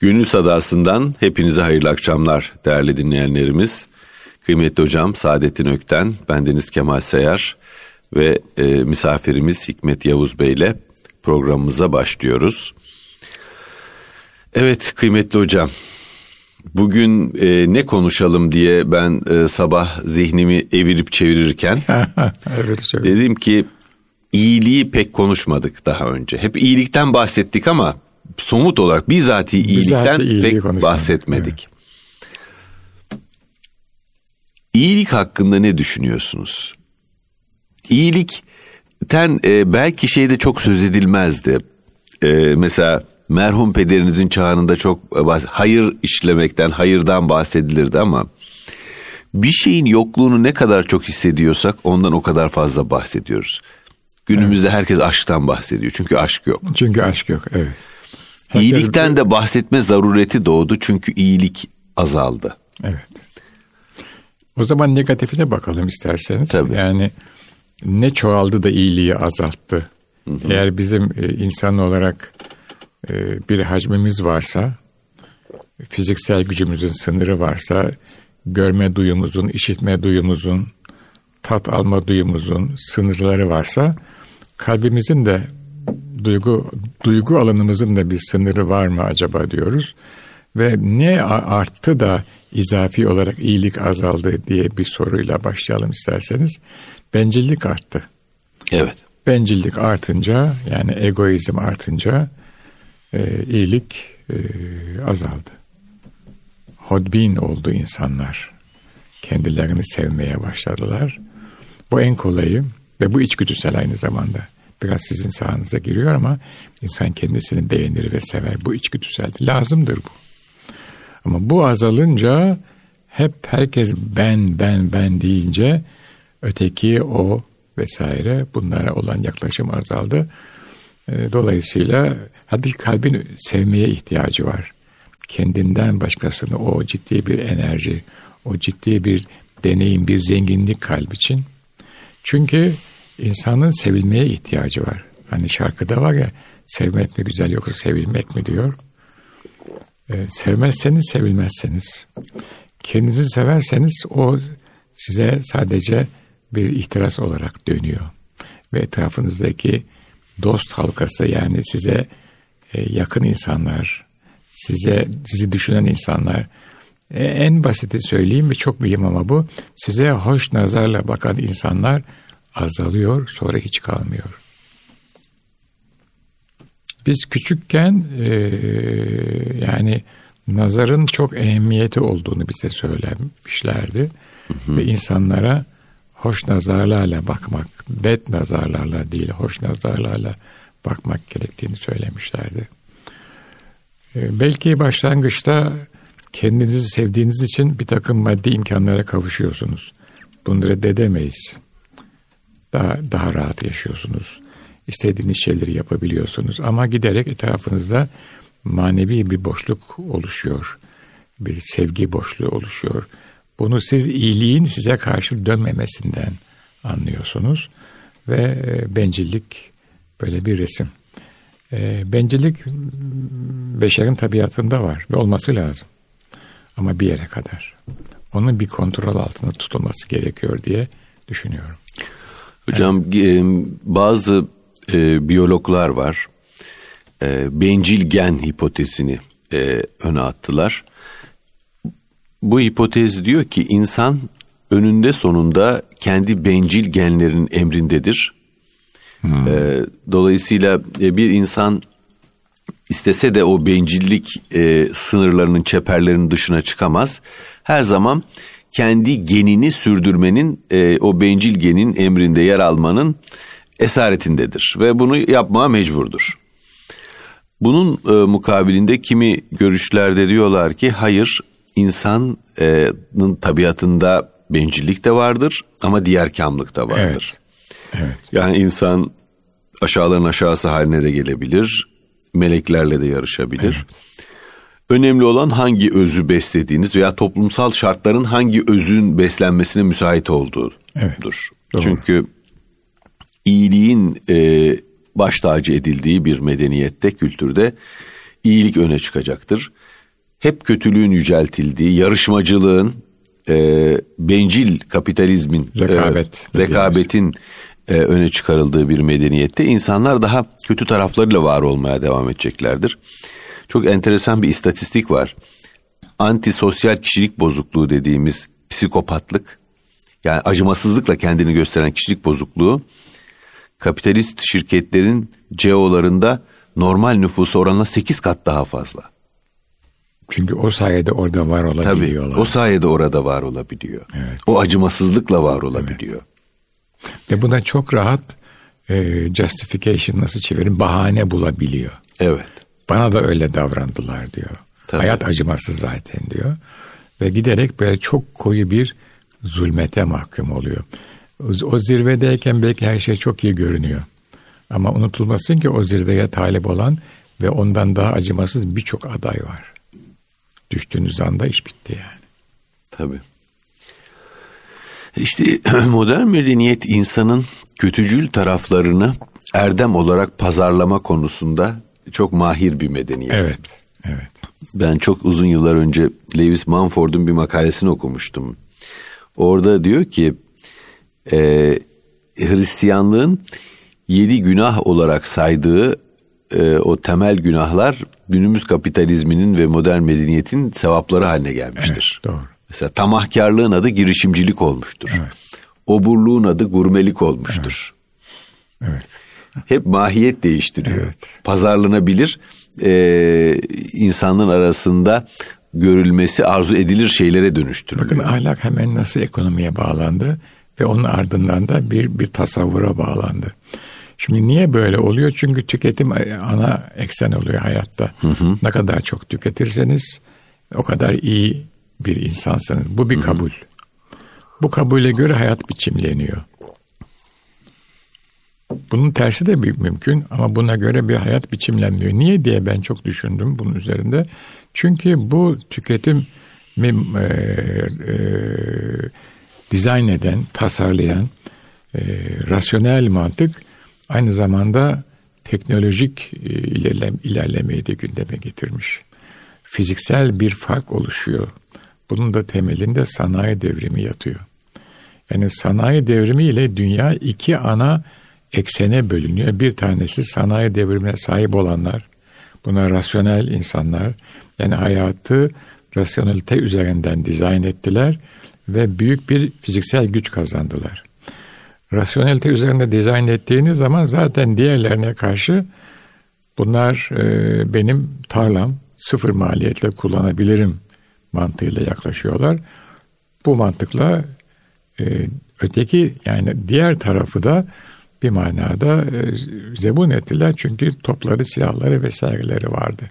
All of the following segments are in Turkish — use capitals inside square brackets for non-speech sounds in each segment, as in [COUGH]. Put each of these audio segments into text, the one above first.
Gönül Sadası'ndan hepinize hayırlı akşamlar değerli dinleyenlerimiz. Kıymetli hocam Saadettin Ökten, bendeniz Kemal Seyar ve e, misafirimiz Hikmet Yavuz Bey ile programımıza başlıyoruz. Evet kıymetli hocam, bugün e, ne konuşalım diye ben e, sabah zihnimi evirip çevirirken [LAUGHS] dedim ki iyiliği pek konuşmadık daha önce. Hep iyilikten bahsettik ama somut olarak bizatihi iyilikten pek bahsetmedik. Evet. İyilik hakkında ne düşünüyorsunuz? İyilikten e, belki şeyde çok söz edilmezdi. E, mesela merhum pederinizin çağında çok e, hayır işlemekten, hayırdan bahsedilirdi ama bir şeyin yokluğunu ne kadar çok hissediyorsak ondan o kadar fazla bahsediyoruz. Günümüzde evet. herkes aşktan bahsediyor çünkü aşk yok. Çünkü aşk yok, evet. İyilikten de bahsetme zarureti doğdu çünkü iyilik azaldı. Evet. O zaman negatifine bakalım isterseniz. Tabii. Yani ne çoğaldı da iyiliği azalttı. Hı hı. Eğer bizim e, insan olarak e, bir hacmimiz varsa, fiziksel gücümüzün sınırı varsa, görme duyumuzun, işitme duyumuzun, tat alma duyumuzun sınırları varsa, kalbimizin de duygu duygu alanımızın da bir sınırı var mı acaba diyoruz. Ve ne arttı da izafi olarak iyilik azaldı diye bir soruyla başlayalım isterseniz. Bencillik arttı. Evet. Bencillik artınca yani egoizm artınca e, iyilik e, azaldı. Hodbin oldu insanlar. Kendilerini sevmeye başladılar. Bu en kolayı ve bu içgüdüsel aynı zamanda biraz sizin sahanıza giriyor ama insan kendisini beğenir ve sever. Bu içgüdüsel. Lazımdır bu. Ama bu azalınca hep herkes ben ben ben deyince öteki o vesaire bunlara olan yaklaşım azaldı. Ee, dolayısıyla hadi kalbin sevmeye ihtiyacı var. Kendinden başkasını o ciddi bir enerji, o ciddi bir deneyim, bir zenginlik kalp için. Çünkü insanın sevilmeye ihtiyacı var. Hani şarkıda var ya sevmek mi güzel yoksa sevilmek mi diyor. Ee, sevmezseniz sevilmezseniz. Kendinizi severseniz o size sadece bir ihtiras olarak dönüyor. Ve etrafınızdaki dost halkası yani size e, yakın insanlar, size sizi düşünen insanlar, e, en basiti söyleyeyim ve çok mühim ama bu, size hoş nazarla bakan insanlar azalıyor sonra hiç kalmıyor. Biz küçükken e, yani nazarın çok ehemmiyeti olduğunu bize söylemişlerdi. Hı hı. Ve insanlara hoş nazarlarla bakmak, bed nazarlarla değil hoş nazarlarla bakmak gerektiğini söylemişlerdi. E, belki başlangıçta kendinizi sevdiğiniz için bir takım maddi imkanlara kavuşuyorsunuz. Bunu reddedemeyiz daha, daha rahat yaşıyorsunuz. İstediğiniz şeyleri yapabiliyorsunuz. Ama giderek etrafınızda manevi bir boşluk oluşuyor. Bir sevgi boşluğu oluşuyor. Bunu siz iyiliğin size karşı dönmemesinden anlıyorsunuz. Ve e, bencillik böyle bir resim. E, bencillik beşerin tabiatında var ve olması lazım. Ama bir yere kadar. Onun bir kontrol altında tutulması gerekiyor diye düşünüyorum. Hocam evet. bazı e, biyologlar var. E, bencil gen hipotezini e, öne attılar. Bu hipotez diyor ki insan önünde sonunda kendi bencil genlerin emrindedir. Hmm. E, dolayısıyla e, bir insan istese de o bencillik e, sınırlarının çeperlerinin dışına çıkamaz. Her zaman kendi genini sürdürmenin e, o bencil genin emrinde yer almanın esaretindedir ve bunu yapmaya mecburdur. Bunun e, mukabilinde kimi görüşlerde diyorlar ki hayır insanın tabiatında bencillik de vardır ama diğer kamlık da vardır. Evet. evet. Yani insan aşağıların aşağısı haline de gelebilir, meleklerle de yarışabilir. Evet. Önemli olan hangi özü beslediğiniz veya toplumsal şartların hangi özün beslenmesine müsait olduğudur. Evet, Çünkü iyiliğin e, baş tacı edildiği bir medeniyette, kültürde iyilik öne çıkacaktır. Hep kötülüğün yüceltildiği, yarışmacılığın, e, bencil kapitalizmin, Rekabet e, rekabetin e, öne çıkarıldığı bir medeniyette insanlar daha kötü taraflarıyla var olmaya devam edeceklerdir. Çok enteresan bir istatistik var. Antisosyal kişilik bozukluğu dediğimiz psikopatlık, yani acımasızlıkla kendini gösteren kişilik bozukluğu, kapitalist şirketlerin CEO'larında normal nüfusu oranla 8 kat daha fazla. Çünkü o sayede orada var olabiliyorlar. Tabii o sayede orada var olabiliyor. Evet. O acımasızlıkla var olabiliyor. Evet. Ve buna çok rahat e, justification nasıl çevirin bahane bulabiliyor. Evet. Bana da öyle davrandılar diyor. Tabii. Hayat acımasız zaten diyor. Ve giderek böyle çok koyu bir zulmete mahkum oluyor. O zirvedeyken belki her şey çok iyi görünüyor. Ama unutulmasın ki o zirveye talip olan ve ondan daha acımasız birçok aday var. Düştüğünüz anda iş bitti yani. Tabii. İşte [CLEARS THROAT] modern medeniyet insanın kötücül taraflarını erdem olarak pazarlama konusunda çok mahir bir medeniyet. Evet, evet. Ben çok uzun yıllar önce Lewis Mumford'un bir makalesini okumuştum. Orada diyor ki e, Hristiyanlığın yedi günah olarak saydığı e, o temel günahlar günümüz kapitalizminin ve modern medeniyetin sevapları haline gelmiştir. Evet, doğru. Mesela tamahkarlığın adı girişimcilik olmuştur. Evet. Oburluğun adı gurmelik olmuştur. Evet. evet. Hep mahiyet değiştiriyor. Evet. Pazarlanabilir e, insanların arasında görülmesi arzu edilir şeylere dönüştürülüyor. Bakın ahlak hemen nasıl ekonomiye bağlandı ve onun ardından da bir bir tasavvura bağlandı. Şimdi niye böyle oluyor? Çünkü tüketim ana eksen oluyor hayatta. Hı hı. Ne kadar çok tüketirseniz o kadar iyi bir insansınız. Bu bir hı hı. kabul. Bu kabule göre hayat biçimleniyor. Bunun tersi de bir mümkün ama buna göre bir hayat biçimlenmiyor. Niye diye ben çok düşündüm bunun üzerinde. Çünkü bu tüketim e, e, dizayn eden, tasarlayan e, rasyonel mantık aynı zamanda teknolojik e, ilerlem, ilerlemeyi de gündeme getirmiş. Fiziksel bir fark oluşuyor. Bunun da temelinde sanayi devrimi yatıyor. Yani sanayi devrimi ile dünya iki ana eksene bölünüyor. Bir tanesi sanayi devrimine sahip olanlar, buna rasyonel insanlar, yani hayatı rasyonelite üzerinden dizayn ettiler ve büyük bir fiziksel güç kazandılar. Rasyonelite üzerinde dizayn ettiğiniz zaman zaten diğerlerine karşı bunlar e, benim tarlam sıfır maliyetle kullanabilirim mantığıyla yaklaşıyorlar. Bu mantıkla e, öteki yani diğer tarafı da bir manada e, zebun ettiler çünkü topları, silahları vesaireleri vardı.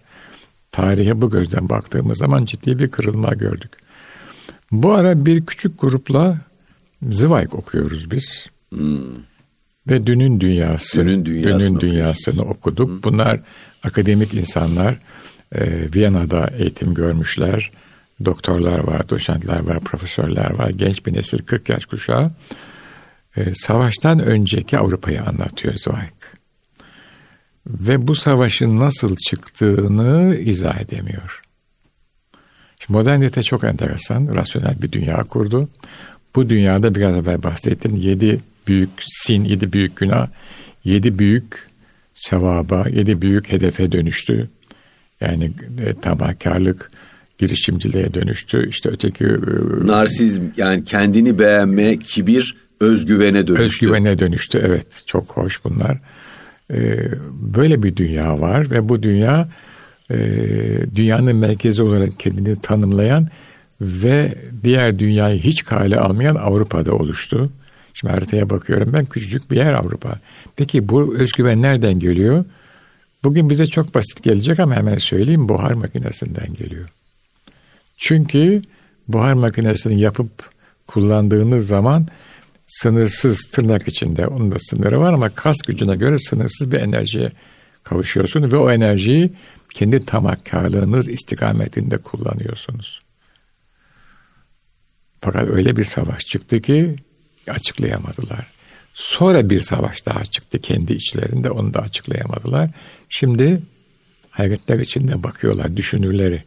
Tarihe bu gözden baktığımız zaman ciddi bir kırılma gördük. Bu ara bir küçük grupla Zweig okuyoruz biz. Hmm. Ve Dünün Dünyası, Dünün, Dünyasını, Dünün Dünyası'nı okuduk. Hmm. Bunlar akademik insanlar. E, Viyana'da eğitim görmüşler. Doktorlar var, doçentler var, profesörler var. Genç bir nesil 40 yaş kuşağı. E, savaştan önceki Avrupa'yı anlatıyor Zweig. Ve bu savaşın nasıl çıktığını izah edemiyor. Şimdi modernite çok enteresan, rasyonel bir dünya kurdu. Bu dünyada biraz evvel bahsettim. Yedi büyük sin, yedi büyük günah, yedi büyük sevaba, yedi büyük hedefe dönüştü. Yani e, tamahkarlık, girişimciliğe dönüştü. İşte öteki... E, Narsizm yani kendini beğenme, kibir, özgüvene dönüştü. Özgüvene dönüştü evet. Çok hoş bunlar. Ee, böyle bir dünya var ve bu dünya e, dünyanın merkezi olarak kendini tanımlayan ve diğer dünyayı hiç kale almayan Avrupa'da oluştu. Şimdi haritaya bakıyorum ben küçücük bir yer Avrupa. Peki bu özgüven nereden geliyor? Bugün bize çok basit gelecek ama hemen söyleyeyim buhar makinesinden geliyor. Çünkü buhar makinesini yapıp kullandığınız zaman sınırsız tırnak içinde onun da sınırı var ama kas gücüne göre sınırsız bir enerjiye kavuşuyorsunuz ve o enerjiyi kendi tamakkarlığınız istikametinde kullanıyorsunuz. Fakat öyle bir savaş çıktı ki açıklayamadılar. Sonra bir savaş daha çıktı kendi içlerinde onu da açıklayamadılar. Şimdi hayretler içinde bakıyorlar düşünürleri.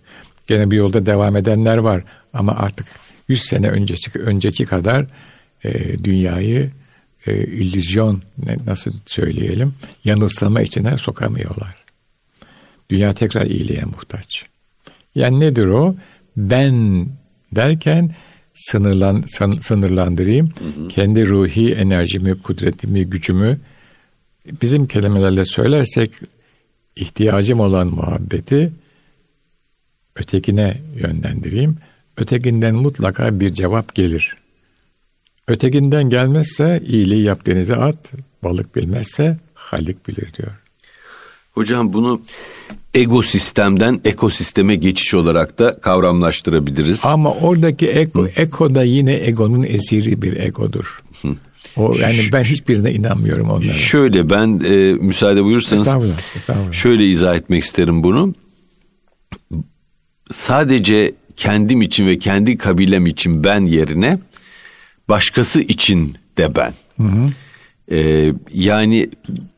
Gene bir yolda devam edenler var ama artık 100 sene öncesi önceki kadar e, dünyayı e, illüzyon nasıl söyleyelim yanılsama içine sokamıyorlar. Dünya tekrar iyiliğe muhtaç. Yani nedir o? Ben derken sınırlan, sınırlandırayım. Hı hı. Kendi ruhi enerjimi, kudretimi, gücümü bizim kelimelerle söylersek ihtiyacım olan muhabbeti ötekine yönlendireyim. Ötekinden mutlaka bir cevap gelir. Ötekinden gelmezse iyiliği yap denize at, balık bilmezse halik bilir diyor. Hocam bunu ego sistemden ekosisteme geçiş olarak da kavramlaştırabiliriz. Ama oradaki ego, ego da yine egonun esiri bir egodur. O yani ben hiçbirine inanmıyorum onlara. Şöyle ben e, müsaade buyursanız estağfurullah, estağfurullah. şöyle izah etmek isterim bunu. Sadece kendim için ve kendi kabilem için ben yerine başkası için de ben. Hı hı. Ee, yani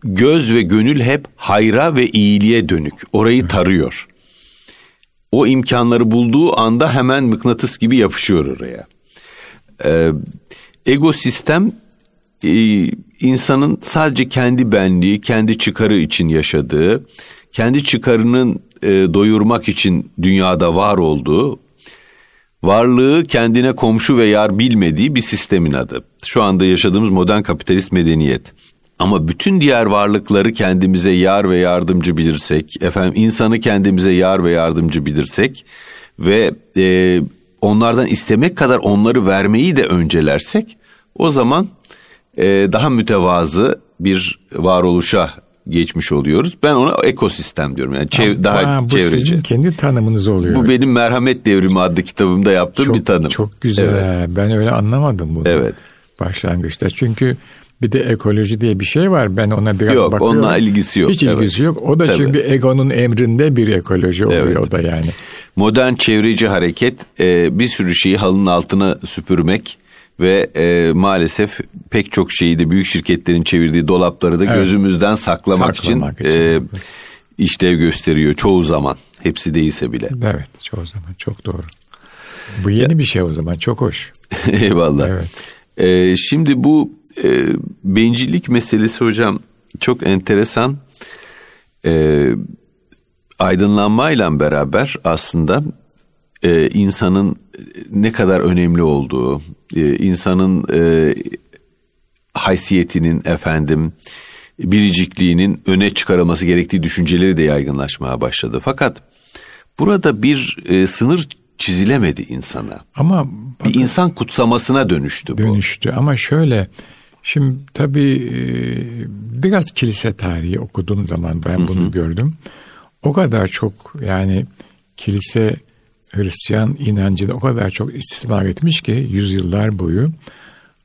göz ve gönül hep hayra ve iyiliğe dönük. Orayı tarıyor. O imkanları bulduğu anda hemen mıknatıs gibi yapışıyor oraya. Ee, ego sistem e, insanın sadece kendi benliği, kendi çıkarı için yaşadığı, kendi çıkarının e, doyurmak için dünyada var olduğu, varlığı kendine komşu ve yar bilmediği bir sistemin adı. Şu anda yaşadığımız modern kapitalist medeniyet. Ama bütün diğer varlıkları kendimize yar ve yardımcı bilirsek, efendim insanı kendimize yar ve yardımcı bilirsek ve e, onlardan istemek kadar onları vermeyi de öncelersek, o zaman e, daha mütevazı bir varoluşa geçmiş oluyoruz. Ben ona ekosistem diyorum. Yani çev daha Aa, bu çevreci. sizin kendi tanımınız oluyor. Bu benim Merhamet Devrimi adlı kitabımda yaptığım çok, bir tanım. Çok güzel. Evet. Ben öyle anlamadım bunu. Evet. Başlangıçta. Çünkü bir de ekoloji diye bir şey var. Ben ona biraz yok, bakıyorum. Yok onunla ilgisi yok. Hiç evet. ilgisi yok. O da Tabii. çünkü egonun emrinde bir ekoloji oluyor evet. o da yani. Modern çevreci hareket e, bir sürü şeyi halının altına süpürmek ve e, maalesef pek çok şeyi de büyük şirketlerin çevirdiği dolapları da evet. gözümüzden saklamak, saklamak için, için e, işlev gösteriyor çoğu zaman. Hepsi değilse bile. Evet çoğu zaman çok doğru. Bu yeni ya, bir şey o zaman çok hoş. [LAUGHS] Eyvallah. Evet. E, şimdi bu e, bencillik meselesi hocam çok enteresan. E, aydınlanmayla beraber aslında e, insanın ne kadar önemli olduğu, e, insanın e, haysiyetinin efendim biricikliğinin öne çıkarılması gerektiği düşünceleri de yaygınlaşmaya başladı. Fakat burada bir e, sınır çizilemedi insana. Ama bakın, bir insan kutsamasına dönüştü bu. Dönüştü ama şöyle şimdi tabii e, biraz kilise tarihi okuduğum zaman ben bunu gördüm. O kadar çok yani kilise Hristiyan inancını o kadar çok istismar etmiş ki yüzyıllar boyu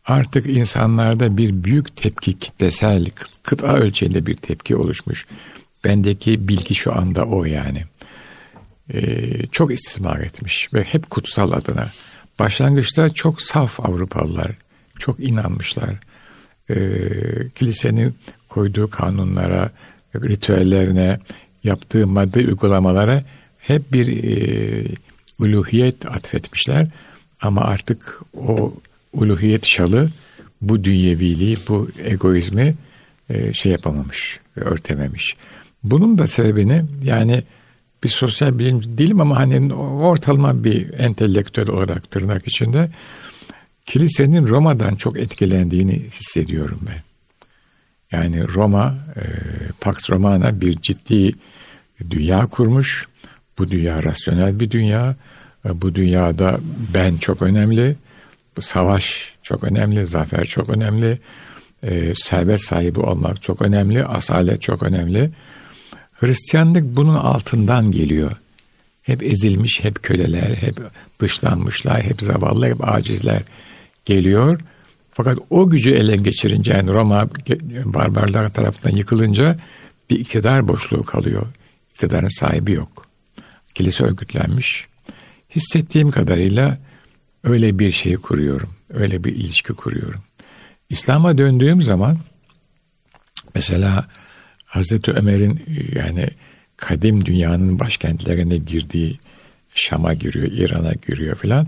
artık insanlarda bir büyük tepki kitlesel kıta ölçeğinde bir tepki oluşmuş. Bendeki bilgi şu anda o yani. Ee, çok istismar etmiş ve hep kutsal adına. Başlangıçta çok saf Avrupalılar, çok inanmışlar. Ee, kilisenin koyduğu kanunlara, ritüellerine, yaptığı madde uygulamalara hep bir e, uluhiyet atfetmişler. Ama artık o uluhiyet şalı bu dünyeviliği, bu egoizmi e, şey yapamamış, örtememiş. Bunun da sebebini yani bir sosyal bilim değilim ama hani ortalama bir entelektüel olarak tırnak içinde kilisenin Roma'dan çok etkilendiğini hissediyorum ben. Yani Roma, e, Pax Romana bir ciddi dünya kurmuş. Bu dünya rasyonel bir dünya. Bu dünyada ben çok önemli. Bu savaş çok önemli, zafer çok önemli. E, servet sahibi olmak çok önemli, asalet çok önemli. Hristiyanlık bunun altından geliyor. Hep ezilmiş, hep köleler, hep dışlanmışlar, hep zavallı, hep acizler geliyor. Fakat o gücü ele geçirince yani Roma barbarlar tarafından yıkılınca bir iktidar boşluğu kalıyor. İktidarın sahibi yok. Kilise örgütlenmiş. Hissettiğim kadarıyla öyle bir şey kuruyorum. Öyle bir ilişki kuruyorum. İslam'a döndüğüm zaman mesela Hazreti Ömer'in yani kadim dünyanın başkentlerine girdiği Şam'a giriyor, İran'a giriyor filan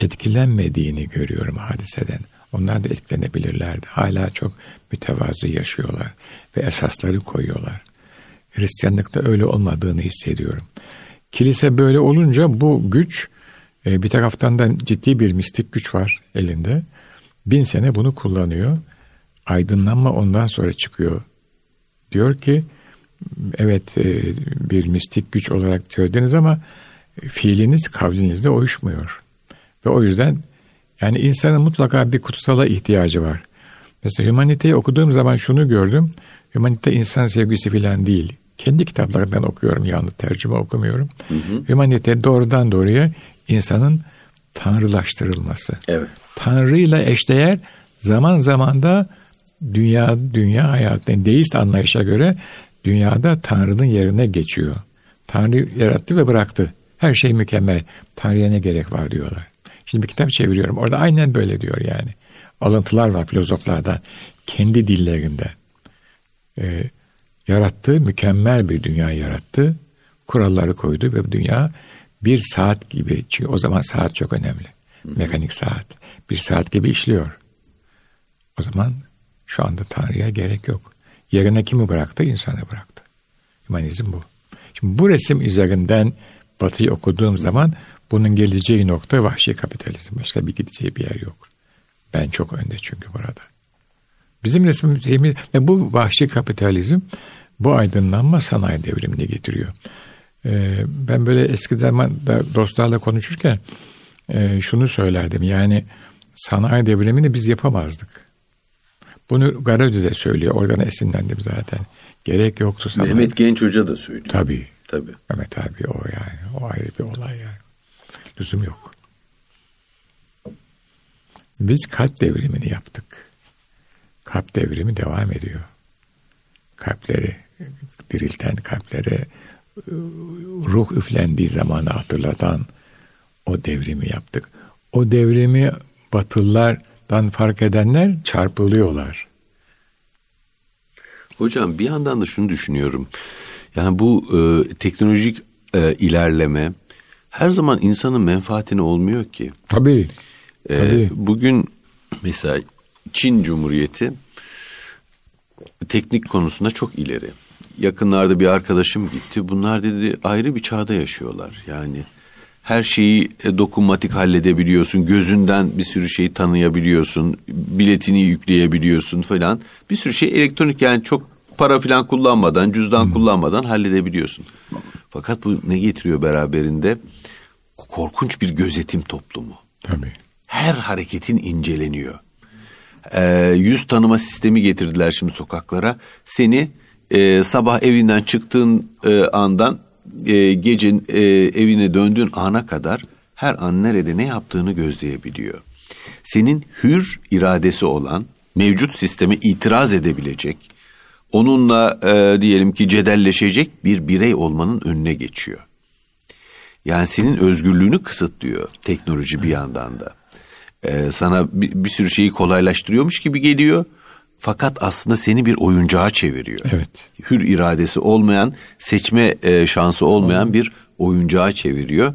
etkilenmediğini görüyorum hadiseden. Onlar da etkilenebilirlerdi. Hala çok mütevazı yaşıyorlar ve esasları koyuyorlar. Hristiyanlıkta öyle olmadığını hissediyorum. Kilise böyle olunca bu güç e, bir taraftan da ciddi bir mistik güç var elinde. Bin sene bunu kullanıyor. Aydınlanma ondan sonra çıkıyor. Diyor ki evet e, bir mistik güç olarak söylediniz ama fiiliniz kavlinizde uyuşmuyor. Ve o yüzden yani insanın mutlaka bir kutsala ihtiyacı var. Mesela Hümanite'yi okuduğum zaman şunu gördüm. Hümanite insan sevgisi filan değil. Kendi kitaplarından okuyorum yalnız tercüme okumuyorum. Hı hı. Hümanite doğrudan doğruya insanın tanrılaştırılması. Evet. Tanrıyla eşdeğer zaman zaman da dünya dünya hayatının deist anlayışa göre dünyada Tanrı'nın yerine geçiyor. Tanrı yarattı ve bıraktı. Her şey mükemmel. Tanrı'ya ne gerek var diyorlar. Şimdi bir kitap çeviriyorum. Orada aynen böyle diyor yani. Alıntılar var filozoflardan. Kendi dillerinde. Ee, yarattığı mükemmel bir dünya yarattı. Kuralları koydu ve bu dünya bir saat gibi. Çünkü o zaman saat çok önemli. Mekanik saat. Bir saat gibi işliyor. O zaman şu anda Tanrı'ya gerek yok. Yerine kimi bıraktı? İnsanı bıraktı. Humanizm bu. Şimdi bu resim üzerinden Batı'yı okuduğum zaman bunun geleceği nokta vahşi kapitalizm. Başka bir gideceği bir yer yok. Ben çok önde çünkü burada. Bizim resmimiz ve bu vahşi kapitalizm bu aydınlanma sanayi devrimini getiriyor. Ee, ben böyle eski zamanda dostlarla konuşurken e, şunu söylerdim. Yani sanayi devrimini biz yapamazdık. Bunu Garödü de söylüyor. Oradan esinlendim zaten. Gerek yoktu sanayi. Mehmet Genç Hoca da söylüyor. Tabii. Tabii. Mehmet abi o yani. O ayrı bir olay yani. Lüzum yok. Biz kalp devrimini yaptık. Kalp devrimi devam ediyor. Kalpleri dirilten kalplere ruh üflendiği zamanı hatırlatan o devrimi yaptık. O devrimi batılılardan fark edenler çarpılıyorlar. Hocam bir yandan da şunu düşünüyorum. Yani bu e, teknolojik e, ilerleme her zaman insanın menfaatine olmuyor ki. Tabii. E, tabii. Bugün mesela Çin Cumhuriyeti teknik konusunda çok ileri. Yakınlarda bir arkadaşım gitti. Bunlar dedi ayrı bir çağda yaşıyorlar. Yani her şeyi e, dokunmatik halledebiliyorsun. Gözünden bir sürü şeyi tanıyabiliyorsun. Biletini yükleyebiliyorsun falan. Bir sürü şey elektronik yani çok para falan kullanmadan, cüzdan hmm. kullanmadan halledebiliyorsun. Fakat bu ne getiriyor beraberinde? Korkunç bir gözetim toplumu. Tabii. Her hareketin inceleniyor. Ee, yüz tanıma sistemi getirdiler şimdi sokaklara. Seni e, sabah evinden çıktığın e, andan e, gecin e, evine döndüğün ana kadar her an nerede ne yaptığını gözleyebiliyor. Senin hür iradesi olan mevcut sisteme itiraz edebilecek, onunla e, diyelim ki cedelleşecek bir birey olmanın önüne geçiyor. Yani senin özgürlüğünü kısıtlıyor teknoloji bir yandan da. E, sana bir, bir sürü şeyi kolaylaştırıyormuş gibi geliyor. Fakat aslında seni bir oyuncağa çeviriyor. Evet. Hür iradesi olmayan, seçme e, şansı olmayan bir oyuncağa çeviriyor.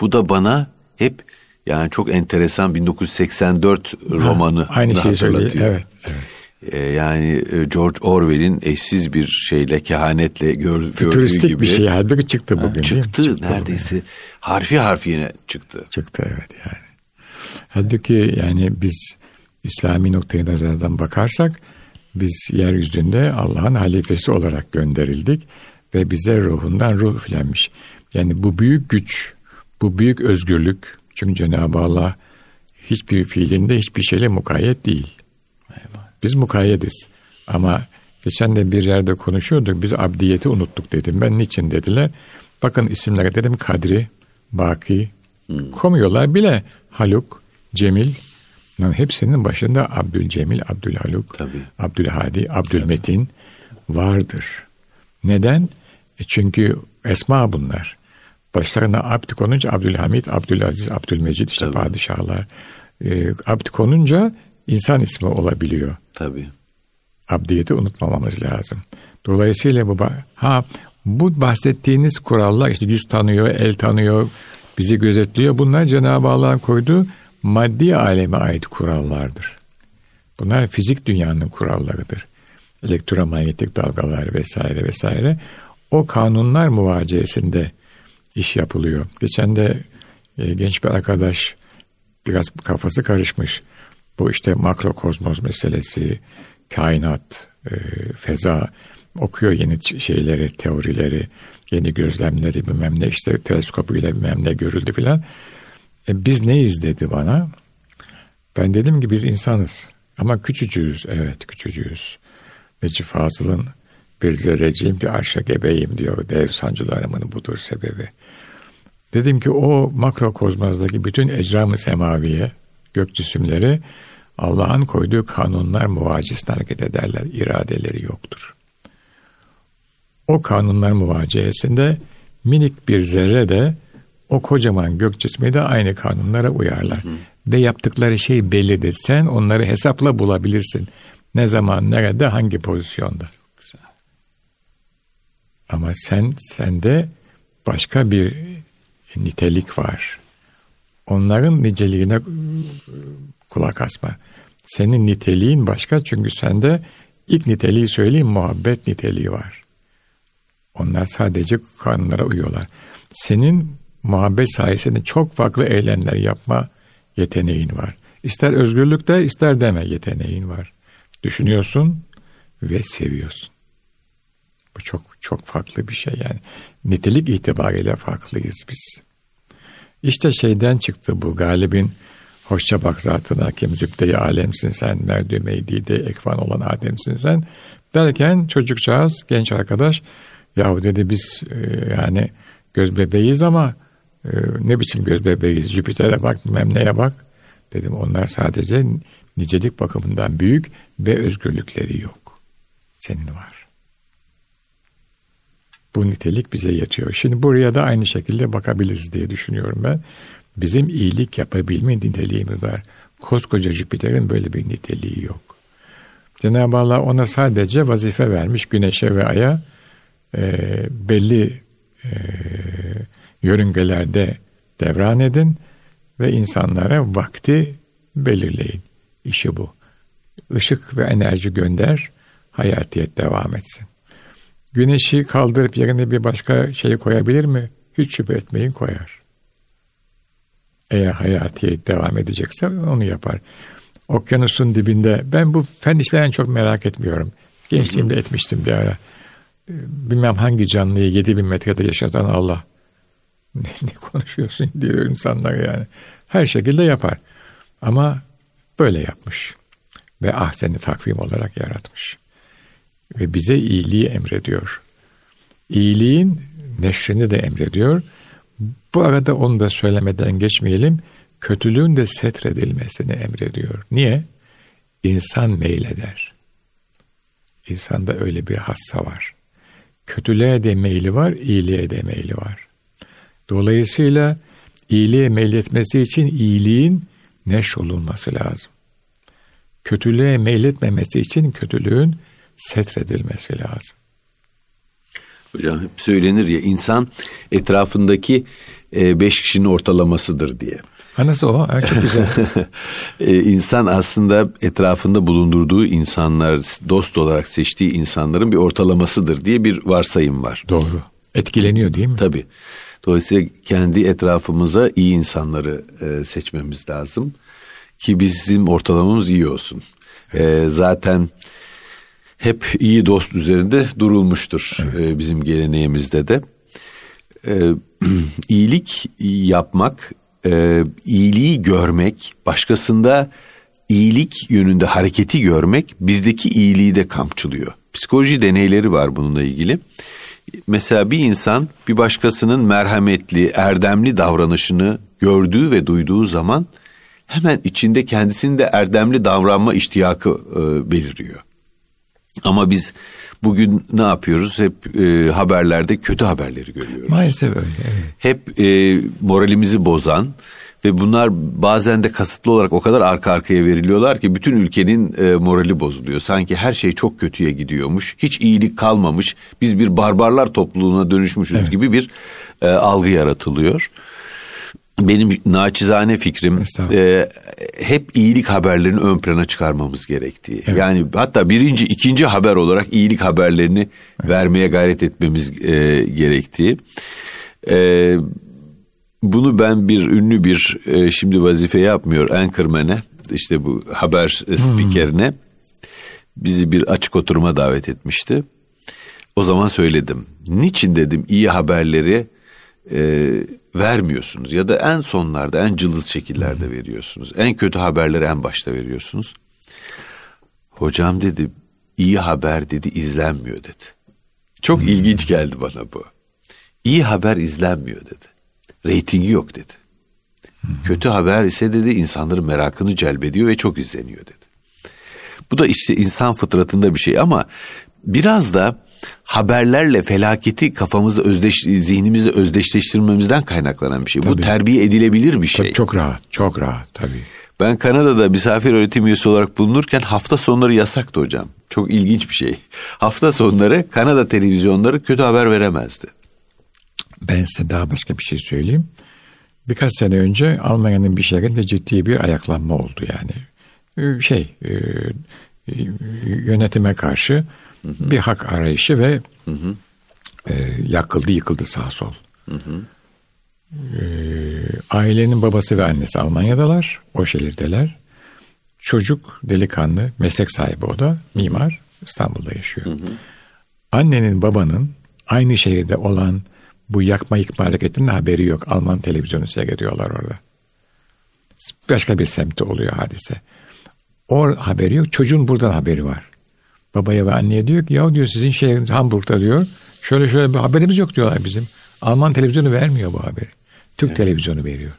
Bu da bana hep yani çok enteresan 1984 romanı ha, aynı şeyi söylüyor. Evet, evet. Ee, yani e, George Orwell'in eşsiz bir şeyle kehanetle gör, Fütüristik gibi. bir şey halbuki çıktı bugün. Ha, çıktı, çıktı neredeyse bugün. harfi harfi yine çıktı. Çıktı evet yani. Halbuki yani biz İslami noktaya nazardan bakarsak biz yeryüzünde Allah'ın halifesi olarak gönderildik ve bize ruhundan ruh üflenmiş. Yani bu büyük güç, bu büyük özgürlük çünkü Cenab-ı Allah hiçbir fiilinde hiçbir şeyle mukayyet değil. Biz mukayyediz. Ama geçen de bir yerde konuşuyorduk. Biz abdiyeti unuttuk dedim. Ben niçin dediler. Bakın isimlere dedim Kadri, Baki, hmm. komuyorlar bile Haluk, Cemil. Yani hepsinin başında Abdülcemil, Abdülhaluk, Tabii. Abdülhadi, Abdülmetin vardır. Neden? E çünkü esma bunlar. Başlarına abd konunca Abdülhamid, Abdülaziz, Abdülmecid işte Tabii. padişahlar. E, abd konunca insan ismi olabiliyor. Tabii. Abdiyeti unutmamamız lazım. Dolayısıyla bu ha Bu bahsettiğiniz kurallar işte yüz tanıyor, el tanıyor, bizi gözetliyor. Bunlar Cenab-ı Allah'ın koyduğu maddi aleme ait kurallardır. Bunlar fizik dünyanın kurallarıdır. Elektromanyetik dalgalar vesaire vesaire. O kanunlar muvaciyesinde iş yapılıyor. Geçen de e, genç bir arkadaş biraz kafası karışmış. Bu işte makrokozmos meselesi, kainat, e, feza okuyor yeni şeyleri, teorileri, yeni gözlemleri bilmem ne işte teleskopuyla bilmem ne görüldü filan. E, biz neyiz dedi bana. Ben dedim ki biz insanız. Ama küçücüğüz. Evet küçücüğüz. Necip Fazıl'ın bir zerreciyim ki arşa gebeyim diyor. Dev sancılarımın budur sebebi. Dedim ki o makrokozmozdaki bütün ecram-ı semaviye, gök cisimleri Allah'ın koyduğu kanunlar muvacizine hareket ederler. İradeleri yoktur. O kanunlar muvaciyesinde minik bir zerre de o kocaman gök cismi de aynı kanunlara uyarlar. Hı. Ve yaptıkları şey bellidir. Sen onları hesapla bulabilirsin. Ne zaman, nerede, hangi pozisyonda. Güzel. Ama sen sende başka bir nitelik var. Onların niceliğine kulak asma. Senin niteliğin başka çünkü sende ilk niteliği söyleyeyim muhabbet niteliği var. Onlar sadece kanunlara uyuyorlar. Senin muhabbet sayesinde çok farklı eylemler yapma yeteneğin var. İster özgürlükte ister deme yeteneğin var. Düşünüyorsun ve seviyorsun. Bu çok çok farklı bir şey yani. Nitelik itibariyle farklıyız biz. İşte şeyden çıktı bu galibin hoşça bak zatına kim zübde alemsin sen merdü meydide ekvan olan ademsin sen derken çocukcağız genç arkadaş yahu dedi biz e, yani göz bebeğiz ama e, ne biçim göz bebeğiz Jüpiter'e bak bilmem neye bak dedim onlar sadece nicelik bakımından büyük ve özgürlükleri yok senin var bu nitelik bize yetiyor. Şimdi buraya da aynı şekilde bakabiliriz diye düşünüyorum ben. Bizim iyilik yapabilme niteliğimiz var. Koskoca Jüpiter'in böyle bir niteliği yok. Cenab-ı Allah ona sadece vazife vermiş güneşe ve aya e, belli e, yörüngelerde devran edin ve insanlara vakti belirleyin. İşi bu. Işık ve enerji gönder, hayatiyet devam etsin. Güneşi kaldırıp yerine bir başka şeyi koyabilir mi? Hiç şüphe etmeyin koyar. Eğer hayati devam edecekse onu yapar. Okyanusun dibinde ben bu fen işlerini çok merak etmiyorum. Gençliğimde etmiştim bir ara. Bilmem hangi canlıyı 7000 metrede yaşatan Allah. [LAUGHS] Ne, ne konuşuyorsun diyor insanlar yani. Her şekilde yapar. Ama böyle yapmış. Ve ahseni takvim olarak yaratmış ve bize iyiliği emrediyor. İyiliğin neşrini de emrediyor. Bu arada onu da söylemeden geçmeyelim. Kötülüğün de setredilmesini emrediyor. Niye? İnsan meyleder. İnsanda öyle bir hassa var. Kötülüğe de meyli var, iyiliğe de meyli var. Dolayısıyla iyiliğe meyletmesi için iyiliğin neş olunması lazım. Kötülüğe meyletmemesi için kötülüğün setredilmesi lazım. Hocam hep söylenir ya insan etrafındaki e, beş kişinin ortalamasıdır diye. Ha nasıl o? Ha, çok güzel. [LAUGHS] e, insan aslında etrafında bulundurduğu insanlar, dost olarak seçtiği insanların bir ortalamasıdır diye bir varsayım var. Doğru. Etkileniyor değil mi? Tabii. Dolayısıyla kendi etrafımıza iyi insanları e, seçmemiz lazım ki bizim ortalamamız iyi olsun. Evet. E, zaten hep iyi dost üzerinde durulmuştur evet. e, bizim geleneğimizde de. E, [CLEARS THROAT] iyilik yapmak, e, iyiliği görmek, başkasında iyilik yönünde hareketi görmek bizdeki iyiliği de kamçılıyor. Psikoloji deneyleri var bununla ilgili. Mesela bir insan bir başkasının merhametli, erdemli davranışını gördüğü ve duyduğu zaman hemen içinde kendisinin de erdemli davranma iştiyakı e, beliriyor. Ama biz bugün ne yapıyoruz? Hep e, haberlerde kötü haberleri görüyoruz. Maalesef öyle. Evet. Hep e, moralimizi bozan, Ve bunlar bazen de kasıtlı olarak o kadar arka arkaya veriliyorlar ki bütün ülkenin e, morali bozuluyor. Sanki her şey çok kötüye gidiyormuş. Hiç iyilik kalmamış. Biz bir barbarlar topluluğuna dönüşmüşüz evet. gibi bir e, algı yaratılıyor. Benim naçizane fikrim e, hep iyilik haberlerini ön plana çıkarmamız gerektiği. Evet. Yani hatta birinci, ikinci haber olarak iyilik haberlerini evet. vermeye gayret etmemiz e, gerektiği. E, bunu ben bir ünlü bir e, şimdi vazife yapmıyor Anchorman'e işte bu haber spikerine hmm. bizi bir açık oturuma davet etmişti. O zaman söyledim. Niçin dedim iyi haberleri e, vermiyorsunuz ya da en sonlarda en cılız şekillerde veriyorsunuz. En kötü haberleri en başta veriyorsunuz. Hocam dedi iyi haber dedi izlenmiyor dedi. Çok hmm. ilginç geldi bana bu. İyi haber izlenmiyor dedi. Reytingi yok dedi. Hmm. Kötü haber ise dedi insanların merakını celbediyor ve çok izleniyor dedi. Bu da işte insan fıtratında bir şey ama biraz da haberlerle felaketi kafamızda özdeş, zihnimizde özdeşleştirmemizden kaynaklanan bir şey. Tabii. Bu terbiye edilebilir bir şey. Tabii çok rahat, çok rahat tabii. Ben Kanada'da misafir öğretim üyesi olarak bulunurken hafta sonları yasaktı hocam. Çok ilginç bir şey. Hafta sonları Kanada televizyonları kötü haber veremezdi. Ben size daha başka bir şey söyleyeyim. Birkaç sene önce Almanya'nın bir şehrinde ciddi bir ayaklanma oldu yani. Ee, şey, e, yönetime karşı hı. bir hak arayışı ve hı hı. E, yakıldı yıkıldı sağ sol. Hı hı. E, ailenin babası ve annesi Almanya'dalar, o şehirdeler. Çocuk delikanlı, meslek sahibi o da, mimar, İstanbul'da yaşıyor. Hı hı. Annenin babanın aynı şehirde olan bu yakma yıkma hareketinin haberi yok. Alman televizyonu seyrediyorlar orada. Başka bir semtte oluyor hadise. O haberi yok. Çocuğun buradan haberi var babaya ve anneye diyor ki ya diyor sizin şehriniz Hamburg'da diyor. Şöyle şöyle bir haberimiz yok diyorlar bizim. Alman televizyonu vermiyor bu haberi. Türk evet. televizyonu veriyor.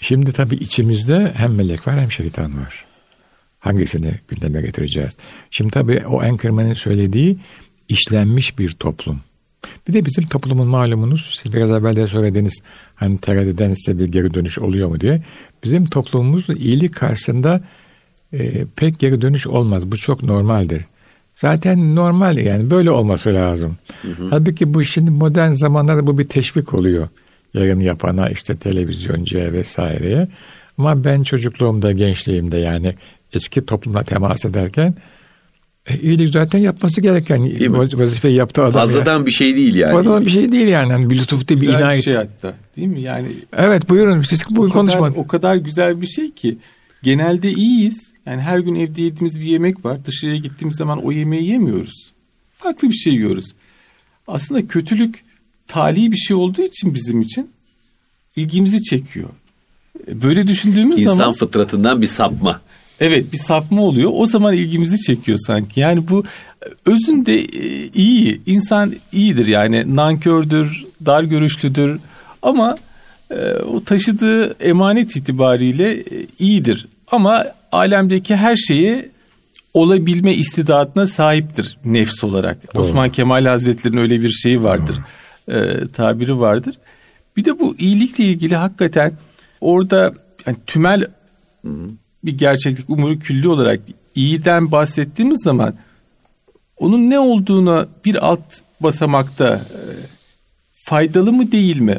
Şimdi tabii içimizde hem melek var hem şeytan var. Hangisini gündeme getireceğiz? Şimdi tabii o Anchorman'ın söylediği işlenmiş bir toplum. Bir de bizim toplumun malumunuz, siz biraz evvel de söylediğiniz hani TRT'den size bir geri dönüş oluyor mu diye. Bizim toplumumuz iyilik karşısında e, pek geri dönüş olmaz. Bu çok normaldir. Zaten normal yani böyle olması lazım. Hı hı. Halbuki bu şimdi modern zamanlarda bu bir teşvik oluyor. Yayın yapana işte televizyoncuya vesaireye. Ama ben çocukluğumda gençliğimde yani eski toplumla temas ederken e, iyilik zaten yapması gereken vaz- vazifeyi yaptığı adam. Fazladan ya. bir şey değil yani. Fazladan bir şey değil yani. yani bir lütufta bir inayet. bir şey hatta değil mi? Yani Evet buyurun siz bu konuşma. O kadar güzel bir şey ki genelde iyiyiz yani her gün evde yediğimiz bir yemek var. Dışarıya gittiğimiz zaman o yemeği yemiyoruz. Farklı bir şey yiyoruz. Aslında kötülük tali bir şey olduğu için bizim için ilgimizi çekiyor. Böyle düşündüğümüz İnsan zaman... İnsan fıtratından bir sapma. Evet bir sapma oluyor. O zaman ilgimizi çekiyor sanki. Yani bu özünde e, iyi. İnsan iyidir yani nankördür, dar görüşlüdür. Ama e, o taşıdığı emanet itibariyle e, iyidir. Ama alemdeki her şeyi olabilme istidatına sahiptir nefs olarak. Doğru. Osman Kemal Hazretleri'nin öyle bir şeyi vardır. E, tabiri vardır. Bir de bu iyilikle ilgili hakikaten orada yani tümel bir gerçeklik umuru külli olarak iyiden bahsettiğimiz zaman onun ne olduğunu bir alt basamakta e, faydalı mı değil mi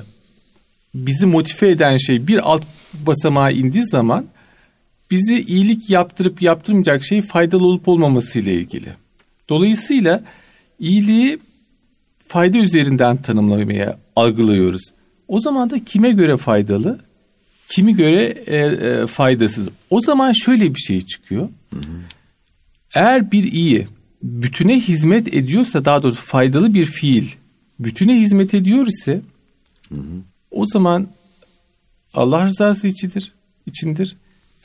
bizi motive eden şey bir alt basamağa indiği zaman bizi iyilik yaptırıp yaptırmayacak şey faydalı olup olmaması ile ilgili. Dolayısıyla iyiliği fayda üzerinden tanımlamaya algılıyoruz. O zaman da kime göre faydalı, kimi göre e, e, faydasız. O zaman şöyle bir şey çıkıyor. Hı hı. Eğer bir iyi bütüne hizmet ediyorsa daha doğrusu faydalı bir fiil bütüne hizmet ediyor ise hı hı. o zaman Allah rızası içindir, içindir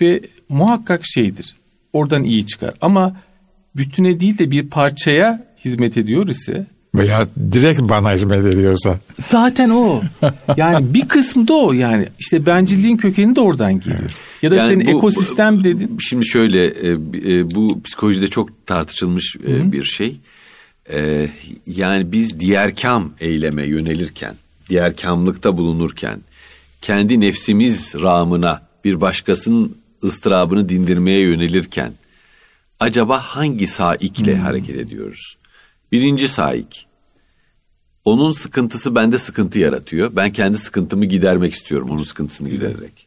ve muhakkak şeydir. Oradan iyi çıkar. Ama bütüne değil de bir parçaya hizmet ediyor ise veya direkt bana hizmet ediyorsa. Zaten o. Yani bir kısmı da o yani. işte bencilliğin kökeni de oradan geliyor. Ya da yani senin bu, ekosistem dedin. Şimdi şöyle e, e, bu psikolojide çok tartışılmış e, bir şey. Yani biz diğer kam eyleme yönelirken diğer kamlıkta bulunurken kendi nefsimiz rağmına bir başkasının ıstırabını dindirmeye yönelirken acaba hangi saikle hmm. hareket ediyoruz? Birinci saik. Onun sıkıntısı bende sıkıntı yaratıyor. Ben kendi sıkıntımı gidermek istiyorum onun sıkıntısını gidererek.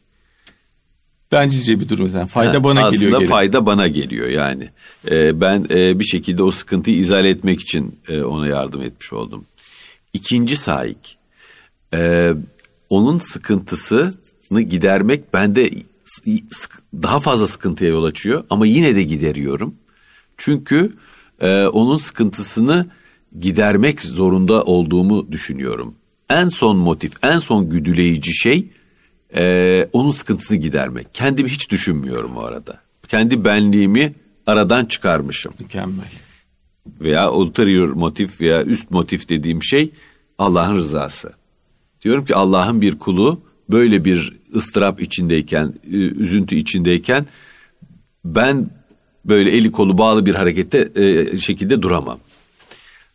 Bencilce bir durum zaten. Fayda ha, bana aslında geliyor. Aslında fayda bana geliyor yani. Ee, ben e, bir şekilde o sıkıntıyı izale etmek için e, ona yardım etmiş oldum. İkinci saik. E, onun sıkıntısını gidermek bende daha fazla sıkıntıya yol açıyor ama yine de gideriyorum. Çünkü e, onun sıkıntısını gidermek zorunda olduğumu düşünüyorum. En son motif, en son güdüleyici şey e, onun sıkıntısını gidermek. Kendimi hiç düşünmüyorum o arada. Kendi benliğimi aradan çıkarmışım. Mükemmel. Veya ulterior motif veya üst motif dediğim şey Allah'ın rızası. Diyorum ki Allah'ın bir kulu böyle bir ıstırap içindeyken, üzüntü içindeyken ben böyle eli kolu bağlı bir harekette e, şekilde duramam.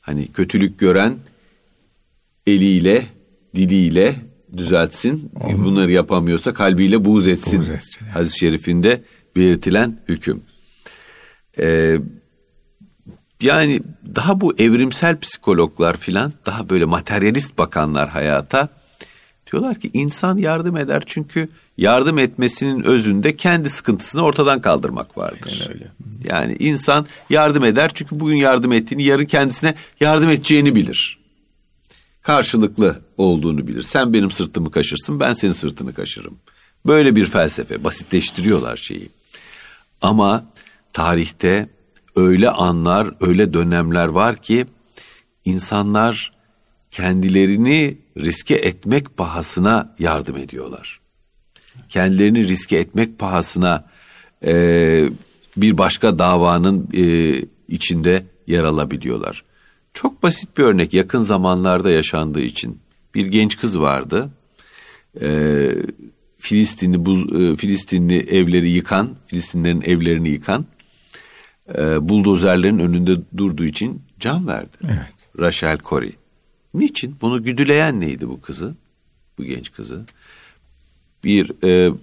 Hani kötülük gören eliyle, diliyle düzeltsin. Onu, Bunları yapamıyorsa kalbiyle buğz etsin. Buğz etsin. Hadis-i şerifinde belirtilen hüküm. Ee, yani daha bu evrimsel psikologlar filan daha böyle materyalist bakanlar hayata diyorlar ki insan yardım eder çünkü yardım etmesinin özünde kendi sıkıntısını ortadan kaldırmak vardır. Yani, öyle. yani insan yardım eder çünkü bugün yardım ettiğini yarın kendisine yardım edeceğini bilir. Karşılıklı olduğunu bilir. Sen benim sırtımı kaşırsın ben senin sırtını kaşırım. Böyle bir felsefe basitleştiriyorlar şeyi. Ama tarihte öyle anlar, öyle dönemler var ki insanlar kendilerini riske etmek pahasına yardım ediyorlar. Kendilerini riske etmek pahasına e, bir başka davanın e, içinde yer alabiliyorlar. Çok basit bir örnek yakın zamanlarda yaşandığı için bir genç kız vardı. E, Filistinli buz, e, Filistinli evleri yıkan, Filistinlerin evlerini yıkan e, buldozerlerin önünde durduğu için can verdi. Evet. Rachel Corey. Niçin? Bunu güdüleyen neydi bu kızı? Bu genç kızı. Bir e,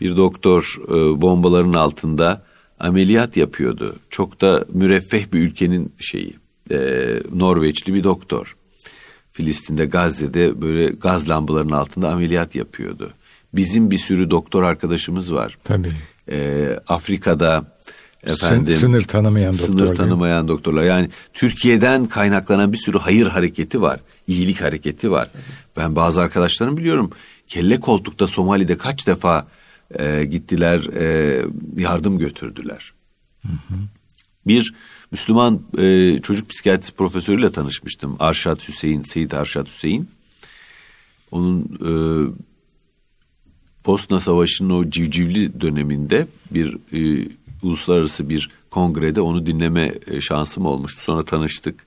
bir doktor e, bombaların altında ameliyat yapıyordu. Çok da müreffeh bir ülkenin şeyi. E, Norveçli bir doktor. Filistin'de Gazze'de böyle gaz lambalarının altında ameliyat yapıyordu. Bizim bir sürü doktor arkadaşımız var. Tabii. E, Afrika'da efendim sınır tanımayan sınır doktorlar. tanımayan doktorlar yani Türkiye'den kaynaklanan bir sürü hayır hareketi var iyilik hareketi var ben bazı arkadaşlarım biliyorum kelle koltukta Somali'de kaç defa e, gittiler e, yardım götürdüler hı hı. bir Müslüman e, çocuk psikiyatrisi profesörüyle tanışmıştım Arşat Hüseyin Seyit Arşat Hüseyin onun e, Bosna Savaşı'nın o civcivli döneminde bir e, uluslararası bir kongrede onu dinleme e, şansım olmuştu. Sonra tanıştık.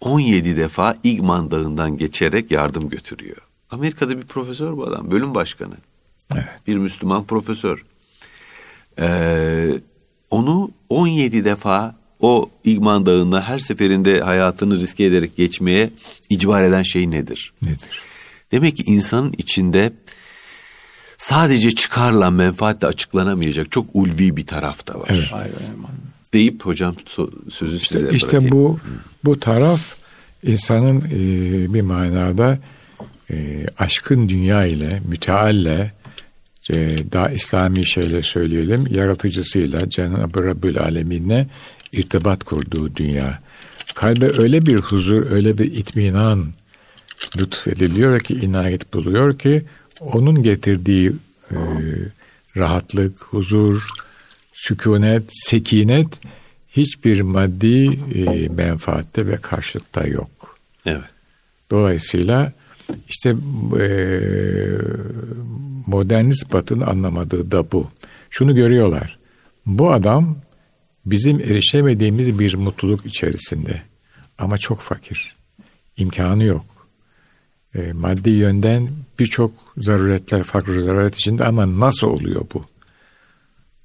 17 defa İgman Dağı'ndan geçerek yardım götürüyor. Amerika'da bir profesör bu adam, bölüm başkanı. Evet. Bir Müslüman profesör. Ee, onu 17 defa o İgman Dağı'na her seferinde hayatını riske ederek geçmeye icbar eden şey nedir? Nedir? Demek ki insanın içinde sadece çıkarla menfaatle açıklanamayacak çok ulvi bir taraf da var. Evet. Deyip hocam sözü işte, size işte bırakayım. bu bu taraf insanın e, bir manada e, aşkın dünya ile mütealle e, daha İslami şeyle söyleyelim yaratıcısıyla Cenab-ı Rabbül Alemin'le irtibat kurduğu dünya. Kalbe öyle bir huzur, öyle bir itminan lütfediliyor ki, inayet buluyor ki onun getirdiği e, rahatlık, huzur, sükunet, sekinet hiçbir maddi e, menfaatte ve karşılıkta yok. Evet. Dolayısıyla işte e, modernist batın anlamadığı da bu. Şunu görüyorlar. Bu adam bizim erişemediğimiz bir mutluluk içerisinde. Ama çok fakir. İmkanı yok e, maddi yönden birçok zaruretler, farklı zaruret içinde ama nasıl oluyor bu?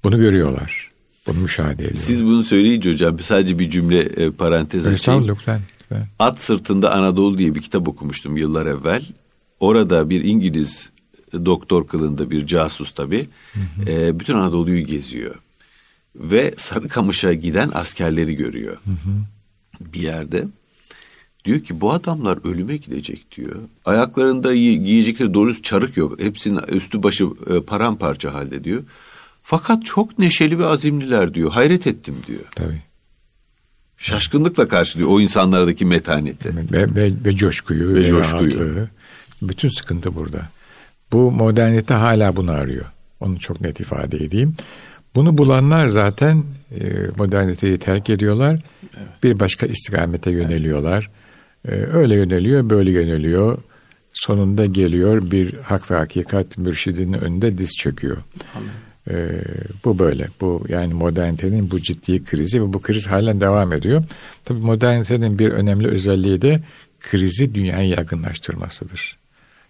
Bunu görüyorlar. Bunu müşahede ediyorlar. Siz bunu söyleyince hocam sadece bir cümle e, parantez açayım. Lütfen. lütfen. At Sırtında Anadolu diye bir kitap okumuştum yıllar evvel. Orada bir İngiliz doktor kılında bir casus tabii. E, bütün Anadolu'yu geziyor. Ve Sarıkamış'a giden askerleri görüyor. Bir yerde. Diyor ki bu adamlar ölüme gidecek diyor. Ayaklarında giy- giyecekleri doğru çarık yok. Hepsinin üstü başı e, paramparça halde diyor. Fakat çok neşeli ve azimliler diyor. Hayret ettim diyor. Tabii. Şaşkınlıkla karşılıyor o insanlardaki metaneti. Ve, ve, ve coşkuyu, Ve ve, coşkuyu. rahatlığı. Bütün sıkıntı burada. Bu modernite hala bunu arıyor. Onu çok net ifade edeyim. Bunu bulanlar zaten e, moderniteyi terk ediyorlar. Bir başka istikamete yöneliyorlar. E, öyle yöneliyor, böyle yöneliyor. Sonunda geliyor bir hak ve hakikat mürşidinin önünde diz çöküyor. E, bu böyle. Bu yani modernitenin bu ciddi krizi ve bu kriz halen devam ediyor. Tabii modernitenin bir önemli özelliği de krizi dünyaya yaygınlaştırmasıdır.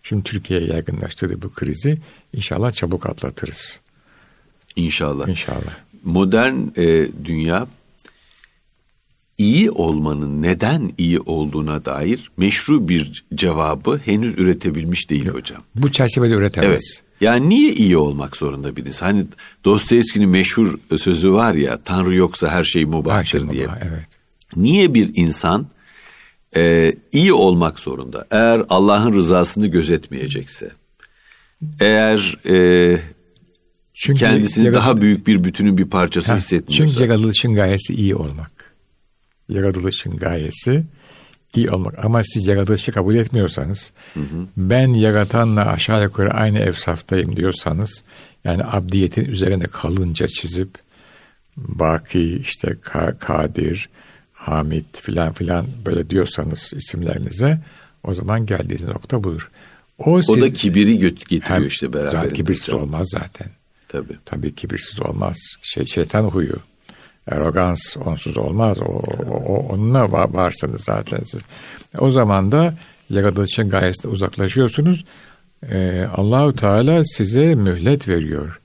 Şimdi Türkiye'ye yaygınlaştırdı bu krizi. İnşallah çabuk atlatırız. İnşallah. İnşallah. Modern e, dünya iyi olmanın neden iyi olduğuna dair meşru bir cevabı henüz üretebilmiş değil hocam. Bu çerçevede üretemez. Evet. Yani niye iyi olmak zorunda bir insan? Hani Dostoyevski'nin meşhur sözü var ya Tanrı yoksa her şey mubahtır Her şey diye. mübah, Evet. Niye bir insan e, iyi olmak zorunda? Eğer Allah'ın rızasını gözetmeyecekse, eğer e, Çünkü kendisini yarat- daha büyük bir bütünün bir parçası Ha, hissetmiyorsa. Çünkü yaratılışın gayesi iyi olmak. Yaratılışın gayesi iyi olmak. Ama siz yaratılışı kabul etmiyorsanız, ben yaratanla aşağı yukarı aynı evsaftayım diyorsanız, yani abdiyetin üzerine kalınca çizip, Baki, işte Ka- Kadir, Hamid filan filan böyle diyorsanız isimlerinize, o zaman geldiğiniz nokta budur. O, o da siz- kibiri gö- getiriyor Hem- işte beraberinde. Zaten kibirsiz olmaz zaten. Tabii. Tabii kibirsiz olmaz. Şey, şeytan huyu. Arrogans onsuz olmaz. O, o, onunla va- varsınız zaten siz. O zaman da yaratılışın gayesine uzaklaşıyorsunuz. Ee, Allahu Teala size mühlet veriyor.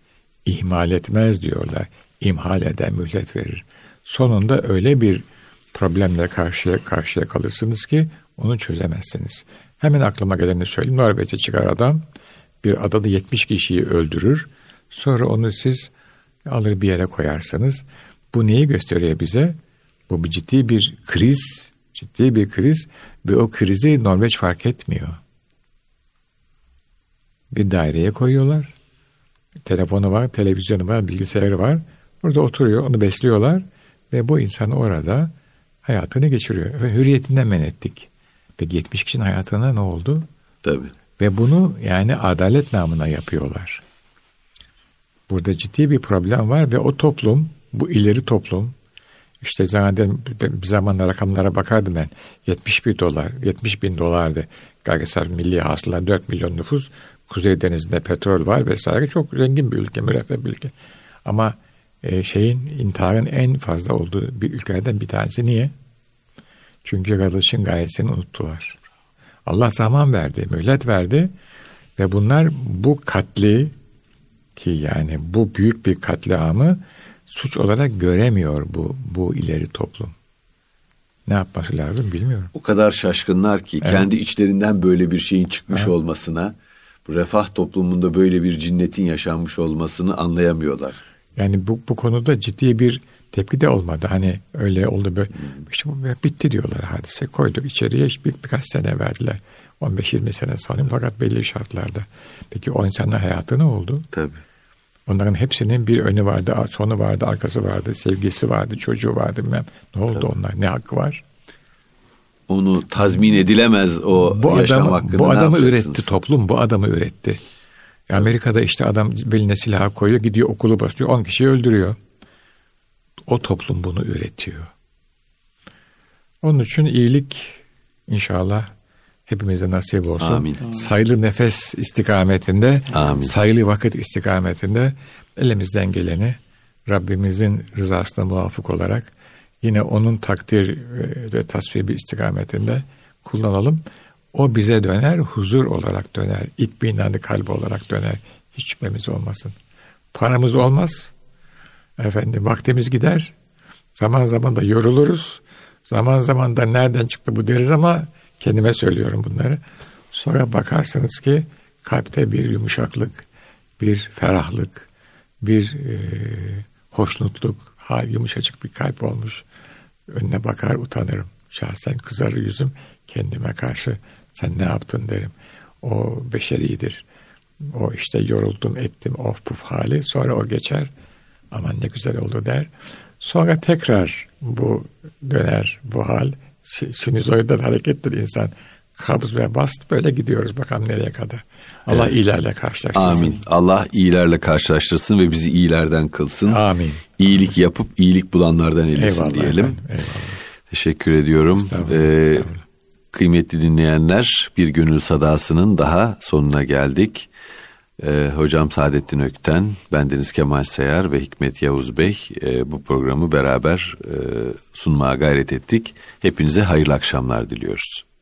İhmal etmez diyorlar. İmhal eder, mühlet verir. Sonunda öyle bir problemle karşıya karşıya kalırsınız ki onu çözemezsiniz. Hemen aklıma geleni söyleyeyim. Norveç'e çıkar adam bir adada 70 kişiyi öldürür. Sonra onu siz alır bir yere koyarsanız bu neyi gösteriyor bize? Bu bir ciddi bir kriz, ciddi bir kriz ve o krizi Norveç fark etmiyor. Bir daireye koyuyorlar. Telefonu var, televizyonu var, bilgisayarı var. Burada oturuyor, onu besliyorlar ve bu insan orada hayatını geçiriyor. Ve hürriyetinden men ettik. Peki 70 kişinin hayatına ne oldu? Tabii. Ve bunu yani adalet namına yapıyorlar. Burada ciddi bir problem var ve o toplum, bu ileri toplum, işte zaten bir zamanlar rakamlara bakardım ben. 70 bin dolar, 70 bin dolardı. Gayri milli hasıla 4 milyon nüfus. Kuzey Denizi'nde petrol var vesaire. Çok zengin bir ülke, müreffeh bir ülke. Ama e, şeyin, intiharın en fazla olduğu bir ülkelerden bir tanesi. Niye? Çünkü yaratılışın gayesini unuttular. Allah zaman verdi, mühlet verdi ve bunlar bu katli ki yani bu büyük bir katliamı suç olarak göremiyor bu bu ileri toplum. Ne yapması lazım bilmiyorum. O kadar şaşkınlar ki Evet. kendi içlerinden böyle bir şeyin çıkmış Evet. olmasına, bu refah toplumunda böyle bir cinnetin yaşanmış olmasını anlayamıyorlar. Yani bu, bu konuda ciddi bir tepki de olmadı. Hani öyle oldu böyle. İşte bu bitti diyorlar hadise. Koyduk içeriye bir, birkaç sene verdiler. 15-20 sene sanırım fakat belli şartlarda. Peki o insanların hayatı ne oldu? Tabii. Onların hepsinin bir önü vardı, sonu vardı, arkası vardı, sevgisi vardı, çocuğu vardı bilmem. Ne oldu onlar? Ne hakkı var? Onu tazmin edilemez o bu yaşam adamı, hakkını bu adamı üretti toplum bu adamı üretti. Amerika'da işte adam beline silah koyuyor gidiyor okulu basıyor 10 kişiyi öldürüyor. O toplum bunu üretiyor. Onun için iyilik inşallah hepimize nasip olsun. Amin. Sayılı nefes istikametinde, Amin. sayılı vakit istikametinde elimizden geleni Rabbimizin rızasına muvafık olarak yine onun takdir ve tasvibi istikametinde kullanalım. O bize döner, huzur olarak döner, itminanı kalbi olarak döner. Hiç şüphemiz olmasın. Paramız olmaz. Efendim vaktimiz gider. Zaman zaman da yoruluruz. Zaman zaman da nereden çıktı bu deriz ama kendime söylüyorum bunları. Sonra bakarsınız ki kalpte bir yumuşaklık, bir ferahlık, bir e, hoşnutluk, hal yumuşacık bir kalp olmuş. Önüne bakar utanırım. Şahsen kızarır yüzüm kendime karşı. Sen ne yaptın derim. O beşeridir. O işte yoruldum ettim of puf hali. Sonra o geçer. Aman ne güzel oldu der. Sonra tekrar bu döner bu hal. Sinüzoidal harekettir insan. Kabız ve bast böyle gidiyoruz bakalım nereye kadar. Allah evet. iyilerle karşılaştırsın. Amin. Allah iyilerle karşılaştırsın ve bizi iyilerden kılsın. Amin. İyilik yapıp iyilik bulanlardan eylesin eyvallah diyelim. Efendim, eyvallah. Teşekkür ediyorum. Estağfurullah, Ee, estağfurullah. kıymetli dinleyenler bir gönül sadasının daha sonuna geldik. Ee, hocam Saadettin Ökten, bendeniz Kemal Seyar ve Hikmet Yavuz Bey e, bu programı beraber e, sunmaya gayret ettik. Hepinize hayırlı akşamlar diliyoruz.